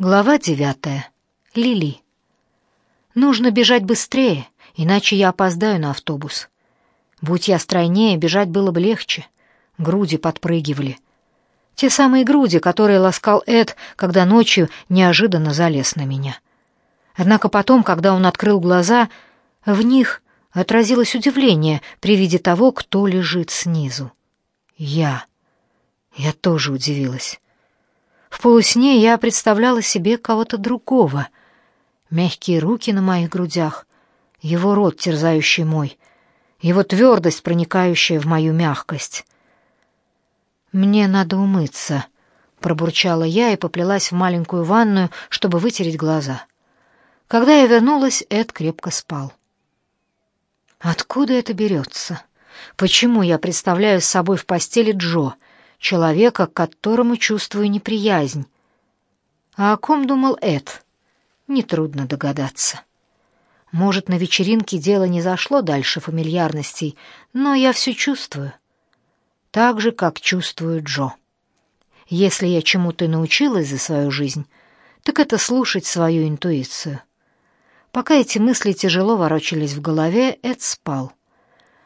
Глава девятая. Лили. Нужно бежать быстрее, иначе я опоздаю на автобус. Будь я стройнее, бежать было бы легче. Груди подпрыгивали. Те самые груди, которые ласкал Эд, когда ночью неожиданно залез на меня. Однако потом, когда он открыл глаза, в них отразилось удивление при виде того, кто лежит снизу. Я. Я тоже удивилась. В полусне я представляла себе кого-то другого. Мягкие руки на моих грудях, его рот, терзающий мой, его твердость, проникающая в мою мягкость. «Мне надо умыться», — пробурчала я и поплелась в маленькую ванную, чтобы вытереть глаза. Когда я вернулась, Эд крепко спал. Откуда это берется? Почему я представляю с собой в постели Джо — человека, к которому чувствую неприязнь. А о ком думал Эд? Нетрудно догадаться. Может, на вечеринке дело не зашло дальше фамильярностей, но я все чувствую. Так же, как чувствую Джо. Если я чему-то научилась за свою жизнь, так это слушать свою интуицию. Пока эти мысли тяжело ворочались в голове, Эд спал.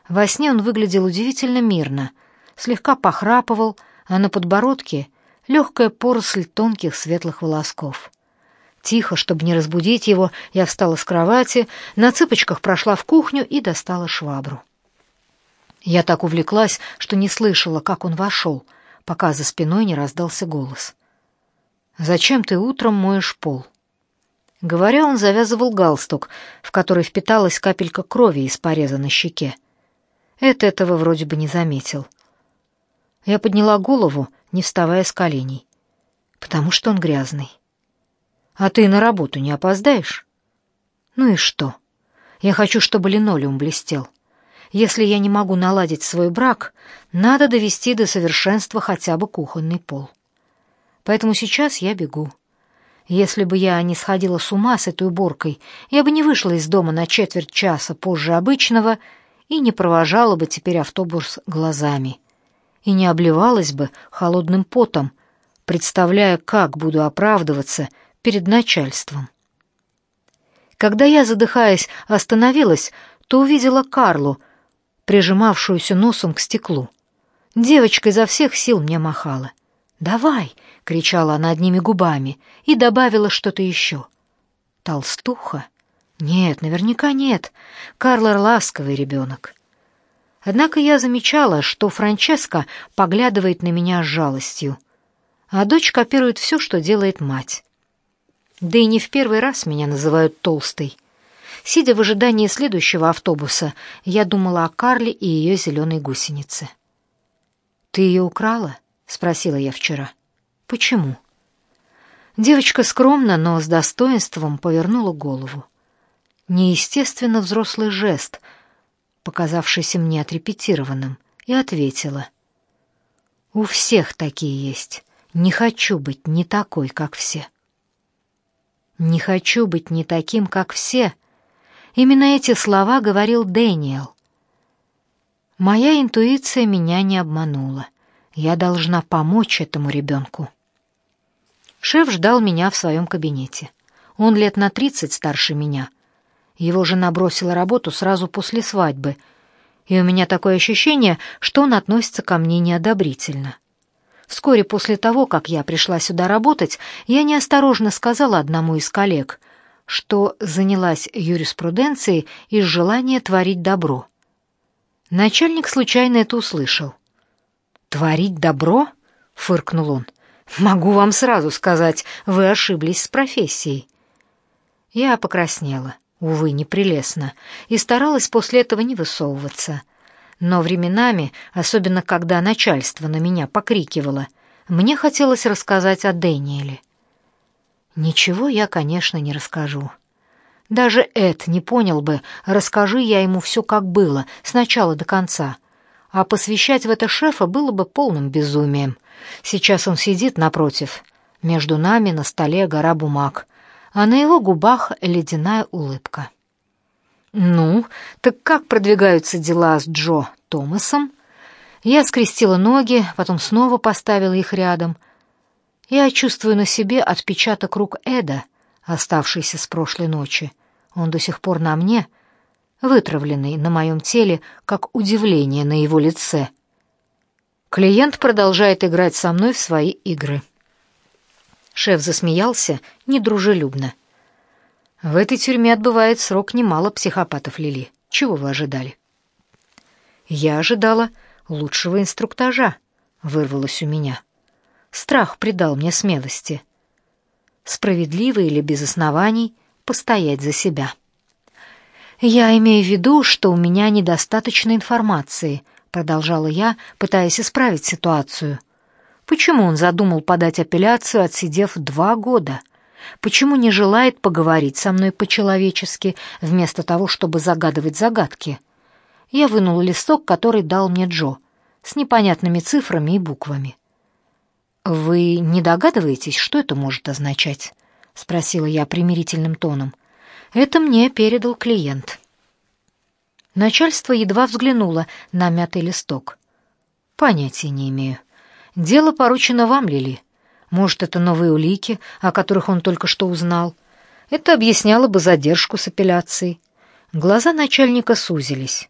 Во сне он выглядел удивительно мирно, слегка похрапывал, а на подбородке легкая поросль тонких светлых волосков. Тихо, чтобы не разбудить его, я встала с кровати, на цыпочках прошла в кухню и достала швабру. Я так увлеклась, что не слышала, как он вошел, пока за спиной не раздался голос. «Зачем ты утром моешь пол?» Говоря, он завязывал галстук, в который впиталась капелька крови из пореза на щеке. Эд этого вроде бы не заметил. Я подняла голову, не вставая с коленей. Потому что он грязный. А ты на работу не опоздаешь? Ну и что? Я хочу, чтобы линолеум блестел. Если я не могу наладить свой брак, надо довести до совершенства хотя бы кухонный пол. Поэтому сейчас я бегу. Если бы я не сходила с ума с этой уборкой, я бы не вышла из дома на четверть часа позже обычного и не провожала бы теперь автобус глазами и не обливалась бы холодным потом, представляя, как буду оправдываться перед начальством. Когда я, задыхаясь, остановилась, то увидела Карлу, прижимавшуюся носом к стеклу. Девочка изо всех сил мне махала. «Давай!» — кричала она одними губами и добавила что-то еще. «Толстуха?» «Нет, наверняка нет. Карла ласковый ребенок». Однако я замечала, что Франческа поглядывает на меня с жалостью, а дочь копирует все, что делает мать. Да и не в первый раз меня называют толстой. Сидя в ожидании следующего автобуса, я думала о Карле и ее зеленой гусенице. «Ты ее украла?» — спросила я вчера. «Почему?» Девочка скромно, но с достоинством повернула голову. Неестественно взрослый жест — показавшийся мне отрепетированным, и ответила. «У всех такие есть. Не хочу быть не такой, как все». «Не хочу быть не таким, как все». Именно эти слова говорил Дэниел. Моя интуиция меня не обманула. Я должна помочь этому ребенку. Шеф ждал меня в своем кабинете. Он лет на тридцать старше меня — его жена бросила работу сразу после свадьбы, и у меня такое ощущение, что он относится ко мне неодобрительно. Вскоре после того, как я пришла сюда работать, я неосторожно сказала одному из коллег, что занялась юриспруденцией из желания творить добро. Начальник случайно это услышал. «Творить добро?» — фыркнул он. «Могу вам сразу сказать, вы ошиблись с профессией». Я покраснела увы, непрелестно, и старалась после этого не высовываться. Но временами, особенно когда начальство на меня покрикивало, мне хотелось рассказать о Дэниеле. Ничего я, конечно, не расскажу. Даже Эд не понял бы, расскажи я ему все как было, с начала до конца. А посвящать в это шефа было бы полным безумием. Сейчас он сидит напротив. Между нами на столе гора бумаг а на его губах ледяная улыбка. «Ну, так как продвигаются дела с Джо Томасом?» Я скрестила ноги, потом снова поставила их рядом. Я чувствую на себе отпечаток рук Эда, оставшийся с прошлой ночи. Он до сих пор на мне, вытравленный на моем теле, как удивление на его лице. Клиент продолжает играть со мной в свои игры. Шеф засмеялся недружелюбно. В этой тюрьме отбывает срок немало психопатов, Лили. Чего вы ожидали? Я ожидала лучшего инструктажа, вырвалось у меня. Страх придал мне смелости. Справедливо или без оснований постоять за себя. Я имею в виду, что у меня недостаточно информации, продолжала я, пытаясь исправить ситуацию. Почему он задумал подать апелляцию, отсидев два года? Почему не желает поговорить со мной по-человечески, вместо того, чтобы загадывать загадки? Я вынул листок, который дал мне Джо, с непонятными цифрами и буквами. «Вы не догадываетесь, что это может означать?» — спросила я примирительным тоном. «Это мне передал клиент». Начальство едва взглянуло на мятый листок. «Понятия не имею. Дело поручено вам, Лили. Может, это новые улики, о которых он только что узнал. Это объясняло бы задержку с апелляцией». Глаза начальника сузились.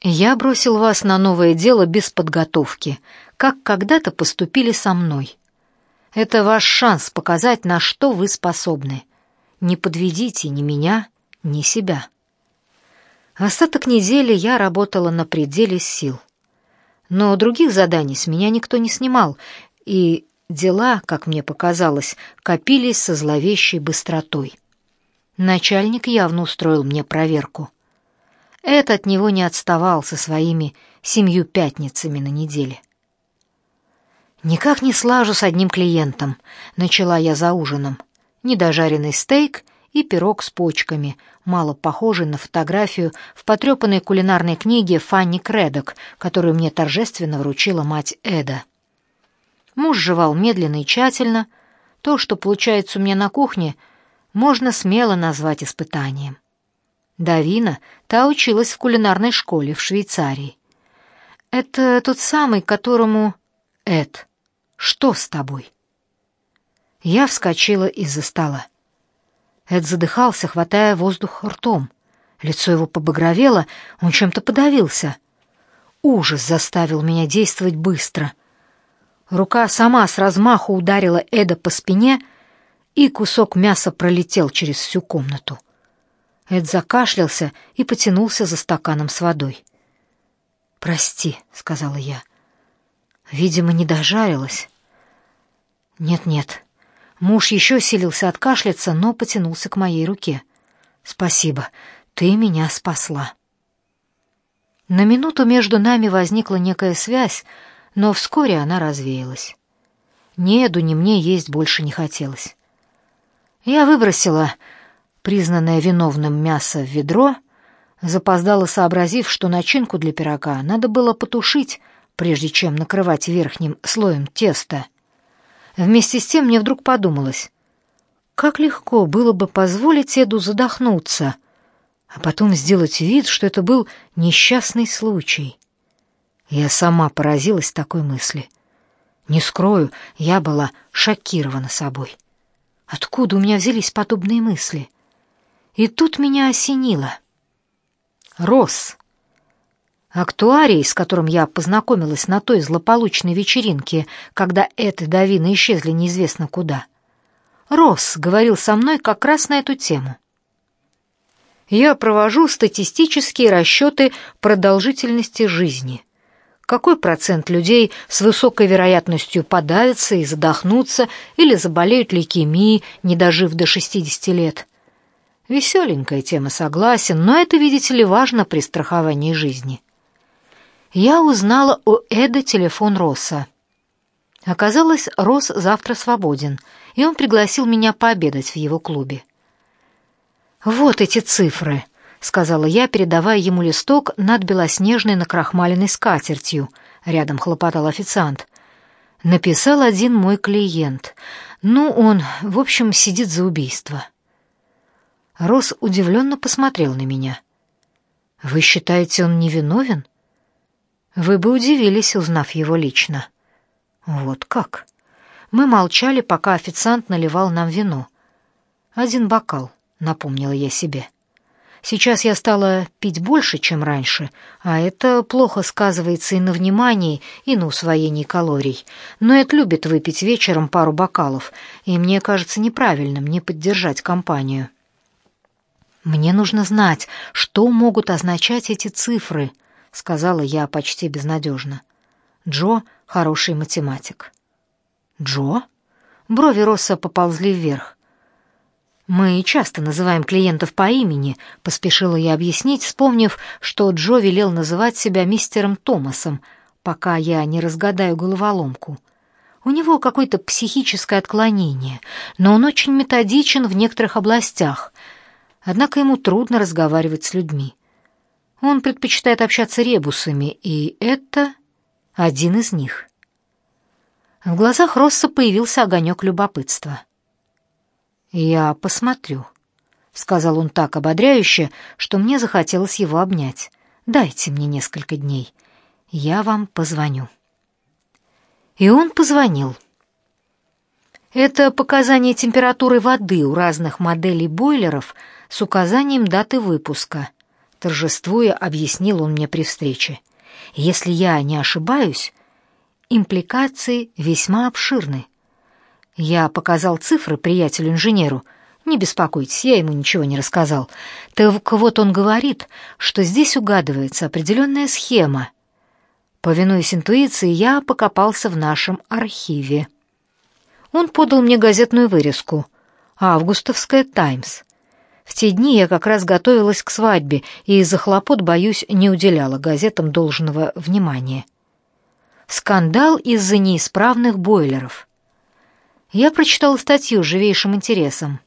«Я бросил вас на новое дело без подготовки, как когда-то поступили со мной. Это ваш шанс показать, на что вы способны. Не подведите ни меня, ни себя». Остаток недели я работала на пределе сил. Но других заданий с меня никто не снимал, и дела, как мне показалось, копились со зловещей быстротой. Начальник явно устроил мне проверку. Этот от него не отставал со своими семью пятницами на неделе. «Никак не слажу с одним клиентом», — начала я за ужином. Недожаренный стейк и пирог с почками, мало похожий на фотографию в потрепанной кулинарной книге Фанни Кредок, которую мне торжественно вручила мать Эда. Муж жевал медленно и тщательно. То, что получается у меня на кухне, можно смело назвать испытанием. Давина, та училась в кулинарной школе в Швейцарии. Это тот самый, которому... Эд, что с тобой? Я вскочила из-за стола. Эд задыхался, хватая воздух ртом. Лицо его побагровело, он чем-то подавился. Ужас заставил меня действовать быстро. Рука сама с размаху ударила Эда по спине, и кусок мяса пролетел через всю комнату. Эд закашлялся и потянулся за стаканом с водой. «Прости», — сказала я. «Видимо, не дожарилась». «Нет-нет». Муж еще силился откашляться, но потянулся к моей руке. «Спасибо, ты меня спасла». На минуту между нами возникла некая связь, но вскоре она развеялась. Ни Эду, ни мне есть больше не хотелось. Я выбросила признанное виновным мясо в ведро, запоздало сообразив, что начинку для пирога надо было потушить, прежде чем накрывать верхним слоем теста. Вместе с тем мне вдруг подумалось, как легко было бы позволить Эду задохнуться, а потом сделать вид, что это был несчастный случай. Я сама поразилась такой мысли. Не скрою, я была шокирована собой. Откуда у меня взялись подобные мысли? И тут меня осенило. Рос. Актуарий, с которым я познакомилась на той злополучной вечеринке, когда Эд и Давина исчезли неизвестно куда. Рос говорил со мной как раз на эту тему. Я провожу статистические расчеты продолжительности жизни. Какой процент людей с высокой вероятностью подавятся и задохнутся или заболеют лейкемией, не дожив до 60 лет? Веселенькая тема, согласен, но это, видите ли, важно при страховании жизни. Я узнала у Эда телефон Росса. Оказалось, Росс завтра свободен, и он пригласил меня пообедать в его клубе. «Вот эти цифры», — сказала я, передавая ему листок над белоснежной накрахмаленной скатертью. Рядом хлопотал официант. Написал один мой клиент. Ну, он, в общем, сидит за убийство. Рос удивленно посмотрел на меня. «Вы считаете, он невиновен?» «Вы бы удивились, узнав его лично». «Вот как?» Мы молчали, пока официант наливал нам вино. «Один бокал», — напомнила я себе. Сейчас я стала пить больше, чем раньше, а это плохо сказывается и на внимании, и на усвоении калорий. Но Эд любит выпить вечером пару бокалов, и мне кажется неправильным не поддержать компанию. «Мне нужно знать, что могут означать эти цифры», — сказала я почти безнадежно. Джо — хороший математик. «Джо?» Брови Росса поползли вверх. «Мы часто называем клиентов по имени», — поспешила я объяснить, вспомнив, что Джо велел называть себя мистером Томасом, пока я не разгадаю головоломку. У него какое-то психическое отклонение, но он очень методичен в некоторых областях, однако ему трудно разговаривать с людьми. Он предпочитает общаться ребусами, и это один из них. В глазах Росса появился огонек любопытства. «Я посмотрю», — сказал он так ободряюще, что мне захотелось его обнять. «Дайте мне несколько дней. Я вам позвоню». И он позвонил. Это показание температуры воды у разных моделей бойлеров с указанием даты выпуска. Торжествуя, объяснил он мне при встрече. Если я не ошибаюсь, импликации весьма обширны. Я показал цифры приятелю-инженеру. Не беспокойтесь, я ему ничего не рассказал. Так вот он говорит, что здесь угадывается определенная схема. Повинуясь интуиции, я покопался в нашем архиве. Он подал мне газетную вырезку «Августовская Таймс». В те дни я как раз готовилась к свадьбе и из-за хлопот, боюсь, не уделяла газетам должного внимания. Скандал из-за неисправных бойлеров. Я прочитала статью с живейшим интересом.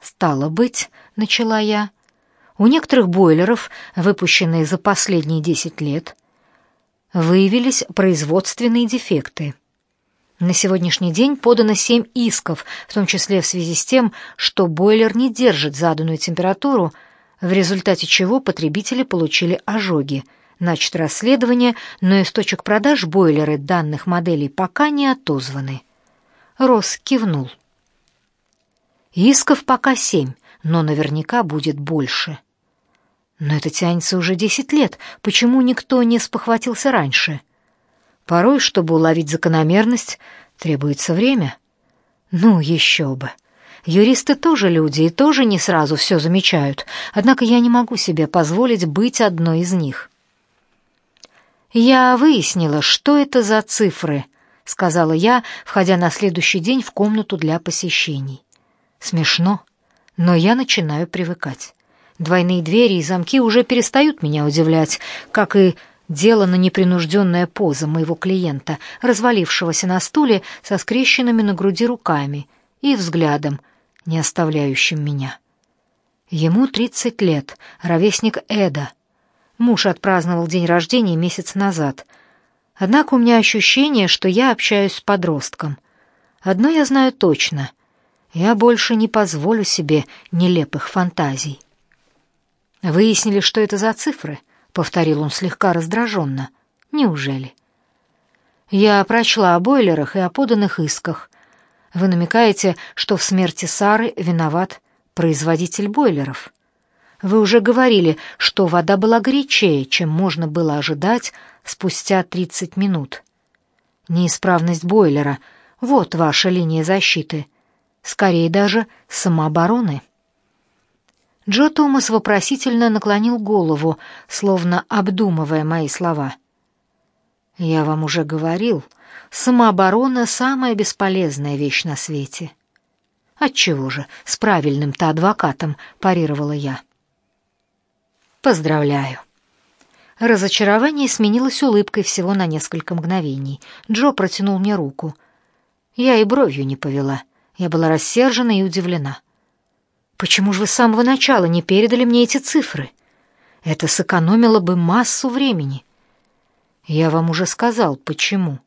«Стало быть», — начала я, — «у некоторых бойлеров, выпущенные за последние десять лет, выявились производственные дефекты». На сегодняшний день подано семь исков, в том числе в связи с тем, что бойлер не держит заданную температуру, в результате чего потребители получили ожоги. Начато расследование, но из точек продаж бойлеры данных моделей пока не отозваны. Рос кивнул. Исков пока семь, но наверняка будет больше. Но это тянется уже десять лет. Почему никто не спохватился раньше? Порой, чтобы уловить закономерность, требуется время. Ну, еще бы. Юристы тоже люди и тоже не сразу все замечают, однако я не могу себе позволить быть одной из них. Я выяснила, что это за цифры — сказала я, входя на следующий день в комнату для посещений. Смешно, но я начинаю привыкать. Двойные двери и замки уже перестают меня удивлять, как и делано непринужденная поза моего клиента, развалившегося на стуле со скрещенными на груди руками и взглядом, не оставляющим меня. Ему тридцать лет, ровесник Эда. Муж отпраздновал день рождения месяц назад — Однако у меня ощущение, что я общаюсь с подростком. Одно я знаю точно. Я больше не позволю себе нелепых фантазий. Выяснили, что это за цифры, повторил он слегка раздраженно. Неужели? Я прочла о бойлерах и о поданных исках. Вы намекаете, что в смерти Сары виноват производитель бойлеров. Вы уже говорили, что вода была горячее, чем можно было ожидать спустя 30 минут. Неисправность бойлера — вот ваша линия защиты. Скорее даже самообороны. Джо Томас вопросительно наклонил голову, словно обдумывая мои слова. «Я вам уже говорил, самооборона — самая бесполезная вещь на свете». «Отчего же, с правильным-то адвокатом», — парировала я. «Поздравляю». Разочарование сменилось улыбкой всего на несколько мгновений. Джо протянул мне руку. Я и бровью не повела. Я была рассержена и удивлена. «Почему же вы с самого начала не передали мне эти цифры? Это сэкономило бы массу времени». «Я вам уже сказал, почему.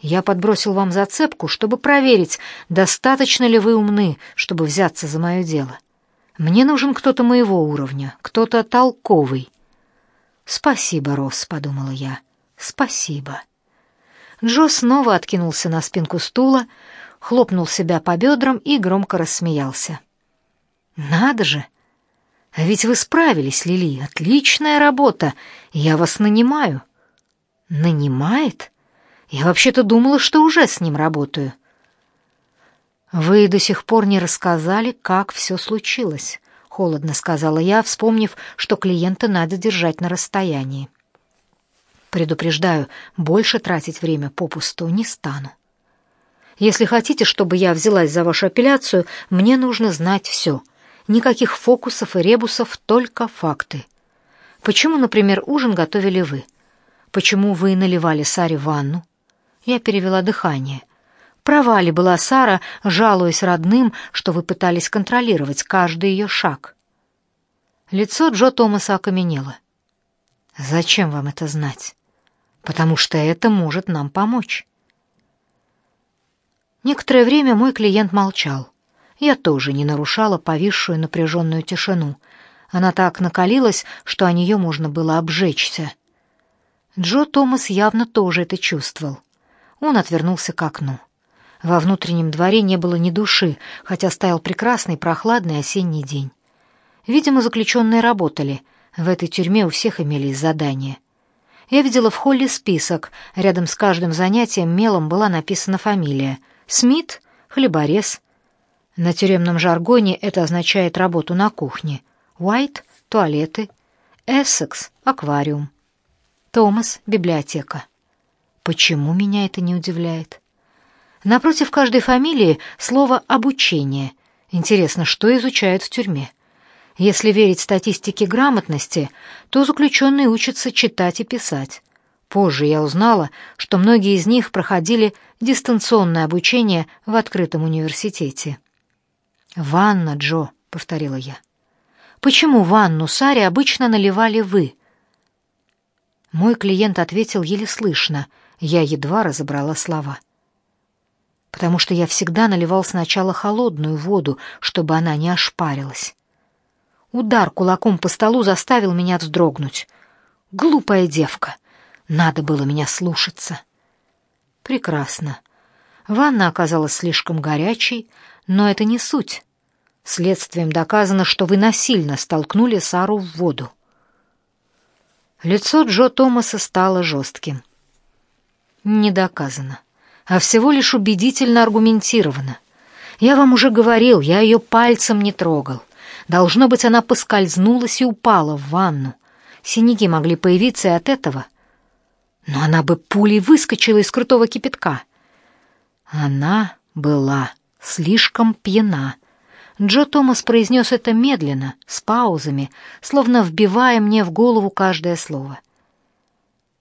Я подбросил вам зацепку, чтобы проверить, достаточно ли вы умны, чтобы взяться за мое дело. Мне нужен кто-то моего уровня, кто-то толковый». «Спасибо, Росс», — подумала я. «Спасибо». Джо снова откинулся на спинку стула. хлопнул себя по бедрам и громко рассмеялся. «Надо же! А ведь вы справились, Лили. Отличная работа. Я вас нанимаю». «Нанимает? Я вообще-то думала, что уже с ним работаю». «Вы до сих пор не рассказали, как все случилось», — холодно сказала я, вспомнив, что клиента надо держать на расстоянии. «Предупреждаю, больше тратить время попусту не стану. Если хотите, чтобы я взялась за вашу апелляцию, мне нужно знать все. Никаких фокусов и ребусов, только факты. Почему, например, ужин готовили вы? Почему вы наливали Саре ванну? Я перевела дыхание. Права ли была Сара, жалуясь родным, что вы пытались контролировать каждый ее шаг? Лицо Джо Томаса окаменело. Зачем вам это знать? Потому что это может нам помочь. Некоторое время мой клиент молчал. Я тоже не нарушала повисшую напряженную тишину. Она так накалилась, что о нее можно было обжечься. Джо Томас явно тоже это чувствовал. Он отвернулся к окну. Во внутреннем дворе не было ни души, хотя стоял прекрасный прохладный осенний день. Видимо, заключенные работали. В этой тюрьме у всех имелись задания. Я видела в холле список. Рядом с каждым занятием мелом была написана фамилия — Смит — хлеборез. На тюремном жаргоне это означает работу на кухне. Уайт — туалеты. Эссекс — аквариум. Томас — библиотека. Почему меня это не удивляет? Напротив каждой фамилии слово «обучение». Интересно, что изучают в тюрьме? Если верить статистике грамотности, то заключенные учатся читать и писать. Позже я узнала, что многие из них проходили дистанционное обучение в открытом университете. «Ванна, Джо», — повторила я. «Почему ванну Саре обычно наливали вы?» Мой клиент ответил еле слышно, я едва разобрала слова. «Потому что я всегда наливал сначала холодную воду, чтобы она не ошпарилась». Удар кулаком по столу заставил меня вздрогнуть. «Глупая девка!» Надо было меня слушаться. Прекрасно. Ванна оказалась слишком горячей, но это не суть. Следствием доказано, что вы насильно столкнули Сару в воду. Лицо Джо Томаса стало жестким. Не доказано, а всего лишь убедительно аргументировано. Я вам уже говорил, я ее пальцем не трогал. Должно быть, она поскользнулась и упала в ванну. Синяки могли появиться и от этого — но она бы пулей выскочила из крутого кипятка. Она была слишком пьяна. Джо Томас произнес это медленно, с паузами, словно вбивая мне в голову каждое слово.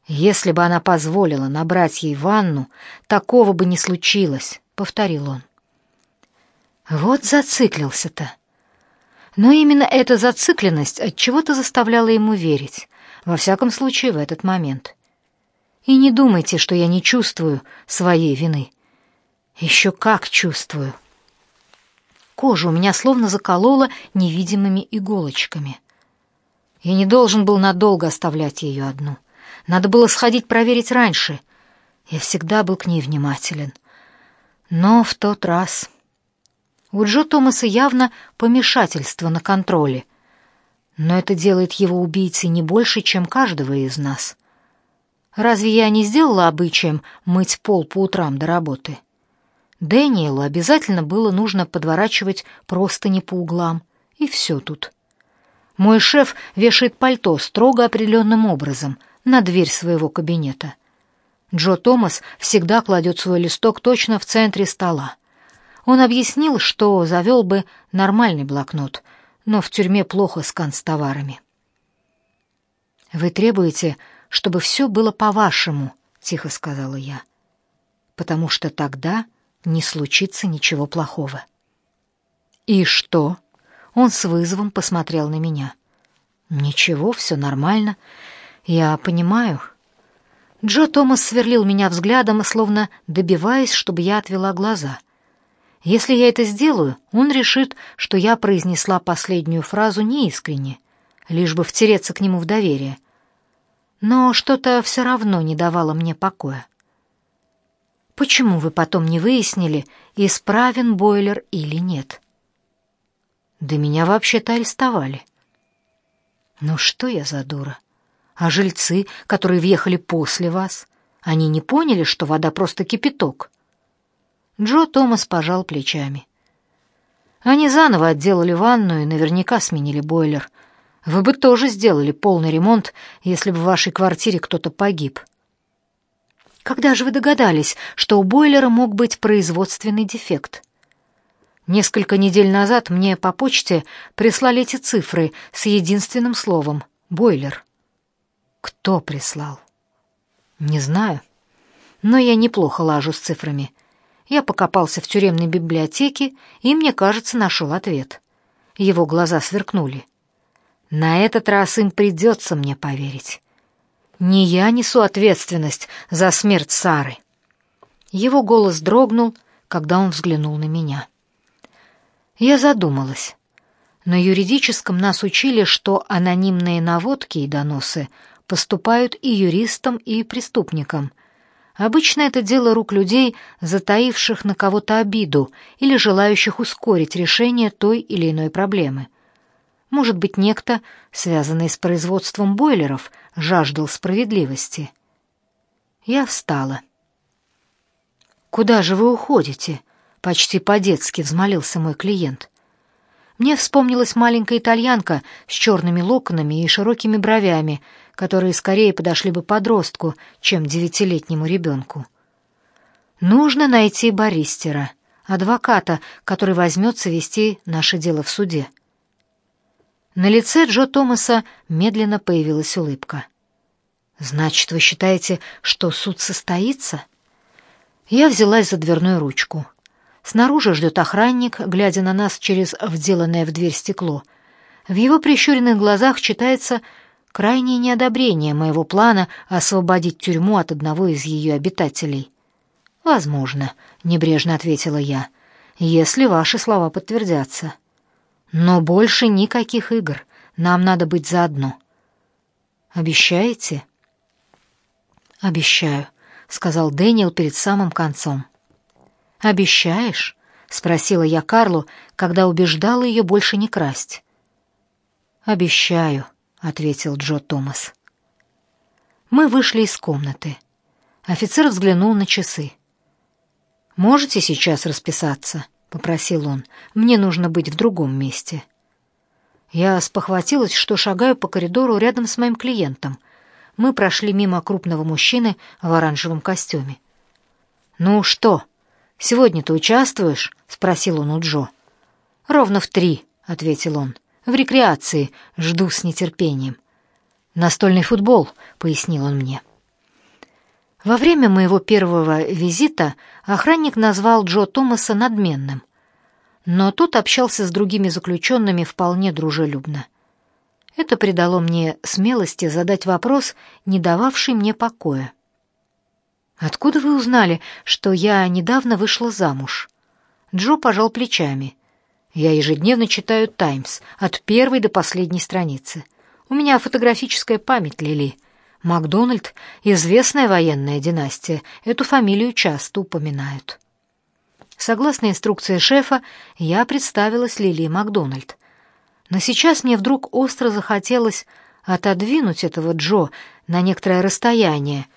Если бы она позволила набрать ей ванну, такого бы не случилось, повторил он. Вот зациклился-то. Но именно эта зацикленность от чего-то заставляла ему верить, во всяком случае в этот момент. И не думайте, что я не чувствую своей вины. Еще как чувствую. Кожа у меня словно заколола невидимыми иголочками. Я не должен был надолго оставлять ее одну. Надо было сходить проверить раньше. Я всегда был к ней внимателен. Но в тот раз... У Джо Томаса явно помешательство на контроле. Но это делает его убийцей не больше, чем каждого из нас. Разве я не сделала обычаем мыть пол по утрам до работы? Дэниелу обязательно было нужно подворачивать простыни по углам, и все тут. Мой шеф вешает пальто строго определенным образом на дверь своего кабинета. Джо Томас всегда кладет свой листок точно в центре стола. Он объяснил, что завел бы нормальный блокнот, но в тюрьме плохо с канцтоварами. «Вы требуете, чтобы все было по-вашему», — тихо сказала я. «Потому что тогда не случится ничего плохого». «И что?» Он с вызовом посмотрел на меня. «Ничего, все нормально. Я понимаю». Джо Томас сверлил меня взглядом, словно добиваясь, чтобы я отвела глаза. Если я это сделаю, он решит, что я произнесла последнюю фразу неискренне, лишь бы втереться к нему в доверие — но что-то все равно не давало мне покоя. Почему вы потом не выяснили, исправен бойлер или нет? Да меня вообще-то арестовали. Ну что я за дура? А жильцы, которые въехали после вас, они не поняли, что вода просто кипяток? Джо Томас пожал плечами. Они заново отделали ванную и наверняка сменили бойлер. Вы бы тоже сделали полный ремонт, если бы в вашей квартире кто-то погиб. Когда же вы догадались, что у бойлера мог быть производственный дефект? Несколько недель назад мне по почте прислали эти цифры с единственным словом бойлер. Кто прислал? Не знаю. Но я неплохо лажу с цифрами. Я покопался в тюремной библиотеке и, мне кажется, нашел ответ. Его глаза сверкнули. На этот раз им придется мне поверить. Не я несу ответственность за смерть Сары. Его голос дрогнул, когда он взглянул на меня. Я задумалась. На юридическом нас учили, что анонимные наводки и доносы поступают и юристам, и преступникам. Обычно это дело рук людей, затаивших на кого-то обиду или желающих ускорить решение той или иной проблемы. Может быть, некто, связанный с производством бойлеров, жаждал справедливости. Я встала. «Куда же вы уходите?» — почти по-детски взмолился мой клиент. Мне вспомнилась маленькая итальянка с черными локонами и широкими бровями, которые скорее подошли бы подростку, чем девятилетнему ребенку. Нужно найти баристера, адвоката, который возьмется вести наше дело в суде. На лице Джо Томаса медленно появилась улыбка. «Значит, вы считаете, что суд состоится?» Я взялась за дверную ручку. Снаружи ждет охранник, глядя на нас через вделанное в дверь стекло. В его прищуренных глазах читается крайнее неодобрение моего плана освободить тюрьму от одного из ее обитателей. «Возможно», — небрежно ответила я, — «если ваши слова подтвердятся». Но больше никаких игр. Нам надо быть заодно. Обещаете? Обещаю, сказал Дэниел перед самым концом. Обещаешь? спросила я Карлу, когда убеждала ее больше не красть. Обещаю, ответил Джо Томас. Мы вышли из комнаты. Офицер взглянул на часы. Можете сейчас расписаться? — попросил он. «Мне нужно быть в другом месте». Я спохватилась, что шагаю по коридору рядом с моим клиентом. Мы прошли мимо крупного мужчины в оранжевом костюме. «Ну что, сегодня ты участвуешь?» — спросил он у Джо. «Ровно в три», — ответил он. «В рекреации. Жду с нетерпением». «Настольный футбол», — пояснил он мне. Во время моего первого визита охранник назвал Джо Томаса надменным, но тот общался с другими заключенными вполне дружелюбно. Это придало мне смелости задать вопрос, не дававший мне покоя. «Откуда вы узнали, что я недавно вышла замуж?» Джо пожал плечами. «Я ежедневно читаю «Таймс» от первой до последней страницы. У меня фотографическая память, Лили». Макдональд — известная военная династия, эту фамилию часто упоминают. Согласно инструкции шефа, я представилась Лилии Макдональд. Но сейчас мне вдруг остро захотелось отодвинуть этого Джо на некоторое расстояние,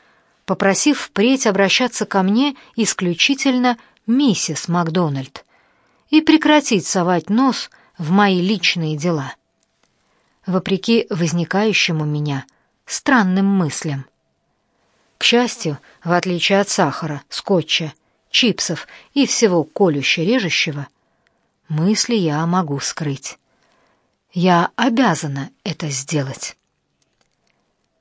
попросив впредь обращаться ко мне исключительно миссис Макдональд и прекратить совать нос в мои личные дела. Вопреки возникающему меня странным мыслям. К счастью, в отличие от сахара, скотча, чипсов и всего колюще-режущего, мысли я могу скрыть. Я обязана это сделать.